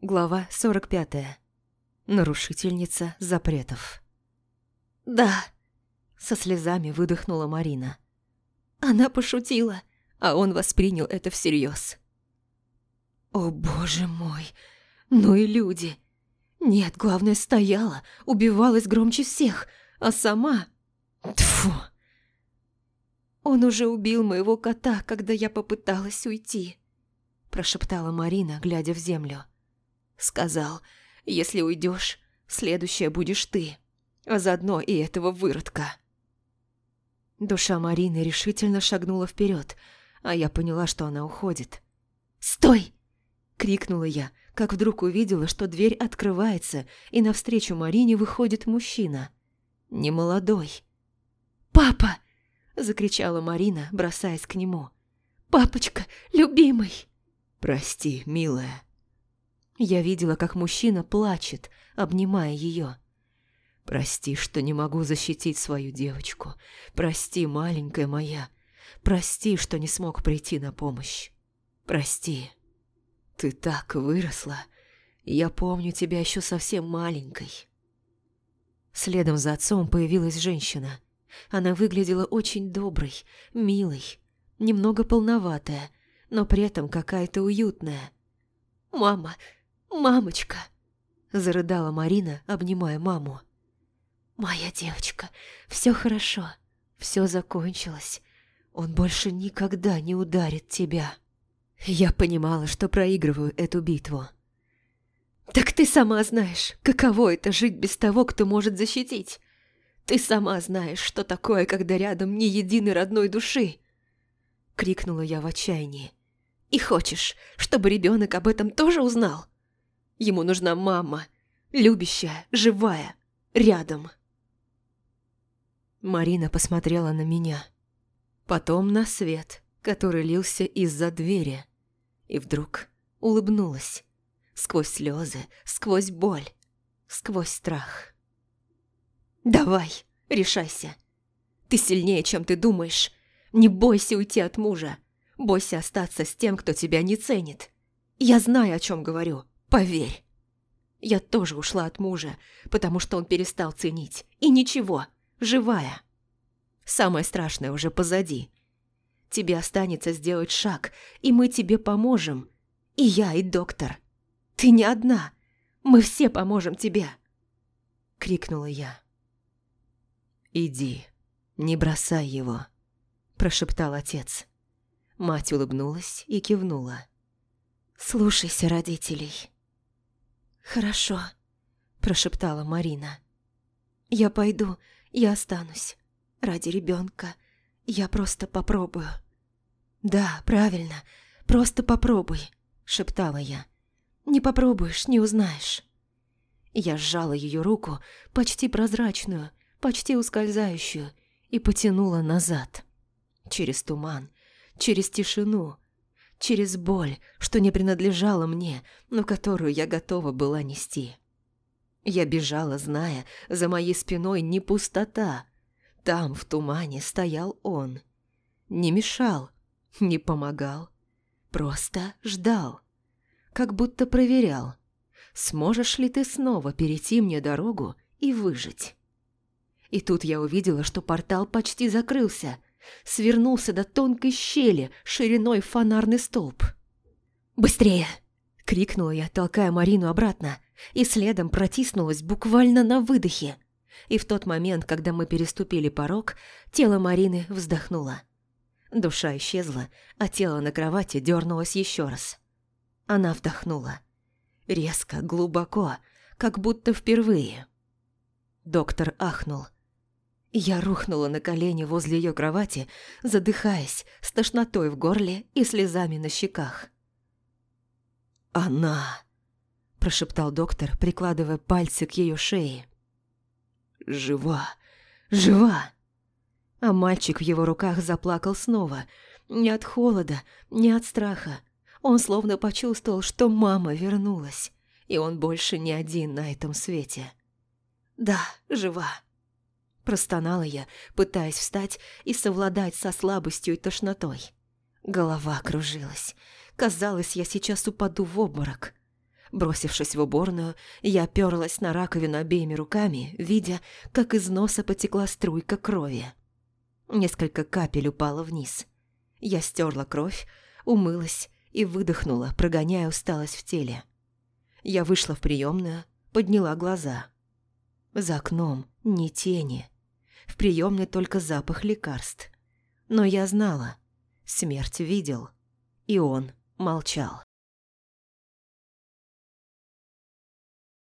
Глава 45. Нарушительница запретов. «Да», — со слезами выдохнула Марина. «Она пошутила, а он воспринял это всерьез». «О, боже мой! Ну и люди! Нет, главное, стояла, убивалась громче всех, а сама... Тьфу!» «Он уже убил моего кота, когда я попыталась уйти», – прошептала Марина, глядя в землю. Сказал, если уйдешь, следующая будешь ты, а заодно и этого выродка. Душа Марины решительно шагнула вперед, а я поняла, что она уходит. «Стой!» – крикнула я, как вдруг увидела, что дверь открывается, и навстречу Марине выходит мужчина. Немолодой. «Папа!» – закричала Марина, бросаясь к нему. «Папочка, любимый!» «Прости, милая», я видела, как мужчина плачет, обнимая ее. «Прости, что не могу защитить свою девочку. Прости, маленькая моя. Прости, что не смог прийти на помощь. Прости. Ты так выросла. Я помню тебя еще совсем маленькой». Следом за отцом появилась женщина. Она выглядела очень доброй, милой, немного полноватая, но при этом какая-то уютная. «Мама, «Мамочка!» – зарыдала Марина, обнимая маму. «Моя девочка, все хорошо, все закончилось. Он больше никогда не ударит тебя». Я понимала, что проигрываю эту битву. «Так ты сама знаешь, каково это жить без того, кто может защитить. Ты сама знаешь, что такое, когда рядом ни единой родной души!» Крикнула я в отчаянии. «И хочешь, чтобы ребенок об этом тоже узнал?» Ему нужна мама, любящая, живая, рядом. Марина посмотрела на меня, потом на свет, который лился из-за двери, и вдруг улыбнулась, сквозь слезы, сквозь боль, сквозь страх. «Давай, решайся. Ты сильнее, чем ты думаешь. Не бойся уйти от мужа. Бойся остаться с тем, кто тебя не ценит. Я знаю, о чем говорю. Поверь. Я тоже ушла от мужа, потому что он перестал ценить. И ничего, живая. Самое страшное уже позади. Тебе останется сделать шаг, и мы тебе поможем. И я, и доктор. Ты не одна. Мы все поможем тебе. Крикнула я. «Иди, не бросай его», – прошептал отец. Мать улыбнулась и кивнула. «Слушайся родителей». «Хорошо», – прошептала Марина. «Я пойду, я останусь. Ради ребенка. Я просто попробую». «Да, правильно, просто попробуй», – шептала я. «Не попробуешь, не узнаешь». Я сжала ее руку, почти прозрачную, почти ускользающую, и потянула назад. Через туман, через тишину, через боль, что не принадлежала мне, но которую я готова была нести. Я бежала, зная, за моей спиной не пустота. Там, в тумане, стоял он. Не мешал, не помогал, просто ждал. Как будто проверял, сможешь ли ты снова перейти мне дорогу и выжить. И тут я увидела, что портал почти закрылся – свернулся до тонкой щели шириной фонарный столб. «Быстрее!» – крикнула я, толкая Марину обратно, и следом протиснулась буквально на выдохе. И в тот момент, когда мы переступили порог, тело Марины вздохнуло. Душа исчезла, а тело на кровати дернулось еще раз. Она вдохнула. Резко, глубоко, как будто впервые. Доктор ахнул – я рухнула на колени возле ее кровати, задыхаясь, с тошнотой в горле и слезами на щеках. «Она!» – прошептал доктор, прикладывая пальцы к ее шее. «Жива! Жива!» А мальчик в его руках заплакал снова. Не от холода, не от страха. Он словно почувствовал, что мама вернулась, и он больше не один на этом свете. «Да, жива!» Простонала я, пытаясь встать и совладать со слабостью и тошнотой. Голова кружилась. Казалось, я сейчас упаду в обморок. Бросившись в уборную, я оперлась на раковину обеими руками, видя, как из носа потекла струйка крови. Несколько капель упало вниз. Я стерла кровь, умылась и выдохнула, прогоняя усталость в теле. Я вышла в приемную, подняла глаза. За окном ни тени. В приемной только запах лекарств. Но я знала, смерть видел, и он молчал.